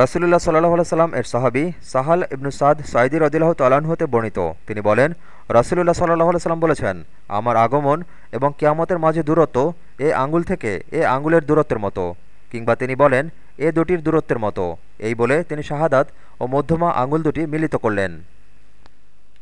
রাসুলুল্লাহ সাল্লাহ সাল্লাম এর সাহাবি সাহাল ইবনু সাদ সাইদি রদিল্লাহ তালান হতে বর্ণিত। তিনি বলেন, রাসুলুল্লাহ সাল্লাহ সাল্লাম বলেছেন, আমার আগমন এবং কেয়ামতের মাঝে দূরত্ব এ আঙ্গুল থেকে এ আঙ্গুলের দূরত্বের মতো। কিংবা তিনি বলেন, এ দুটির দূরত্বের মতো। এই বলে তিনি শাহাদাত ও মধ্যমা আঙ্গুল দুটি মিলিত করলেন।